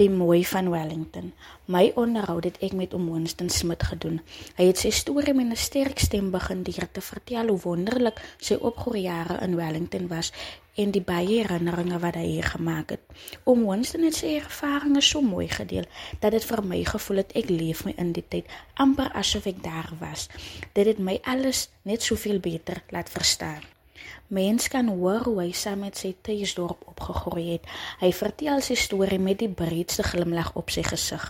Die mooi van Wellington. My onderhoud het ek met oom Winston Smit gedoen. Hy het sy storie met 'n sterk stem begin deur te vertel hoe wonderlik sy opgroeijare in Wellington was en die baie herinneringe wat hy hier gemaak het. Oom Winston het sy ervarings so mooi gedeel dat dit vir my gevoel het ek leef my in die tyd amper asof ek daar was. Dit het my alles net soveel beter laat verstaan. Mens kan hoor hoe hy saam met sy tuisdorp opgegroei het. Hy vertel sy storie met die breedste glimlag op sy gesig.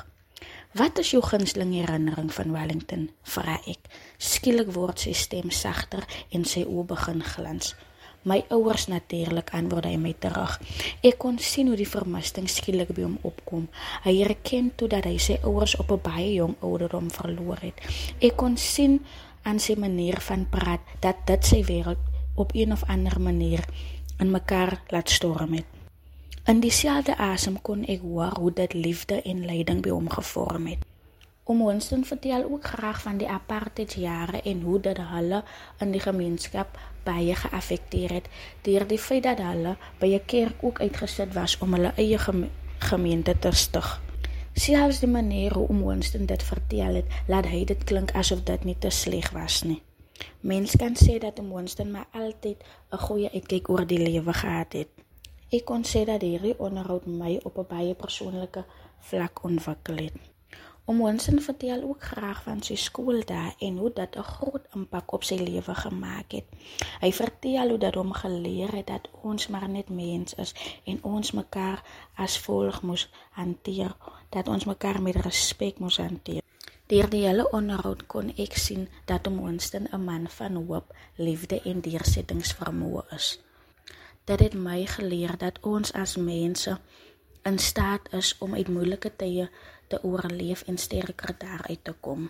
Wat is jou gunsteling herinnering van Wellington? vra ek. Skielik word sy stem sagter en sy oë begin glans. My ouers natuurlik antwoord hy my terug. Ek kon sien hoe die vermisting skielik by hom opkom. Hy erken toe dat hy sy ouers op 'n baie jong ouderdom verloor het. Ek kon sien aan sy manier van praat dat dit sy wêreld op een of ander manier in mekaar laat storm het. In dieselfde asem kon ek hoor hoe dit liefde en lyding by hom gevorm het. Om Winston vertel ook graag van die apartheidjare en hoe dit hulle in die gemeenskap baie geaffekteer het deur die feit dat hulle by 'n kerk ook uitgesit was om hulle eie geme gemeente te stig. Selfs die manier hoe om Winston dit vertel het, laat hy dit klink asof dit nie te sleg was nie. Mense kan sê dat om Winston maar altyd 'n goeie uitkyk oor die lewe gehad het. Ek kon sê dat hierdie onderhoud my op 'n baie persoonlike vlak ontwikkel het. Om Winston vertel ook graag van sy skooldae en hoe dit 'n groot impak op sy lewe gemaak het. Hy vertel hoe dat hom geleer het dat ons maar net mens is en ons mekaar as volk moes hanteer, dat ons mekaar met respek moes hanteer. Deur die hele onderhoud kon ek sien dat om Winston 'n man van hoop, liefde en deursettingsvermoë is. Dit het my geleer dat ons as mense in staat is om uit moeilike tye te oorleef en sterker daaruit te kom.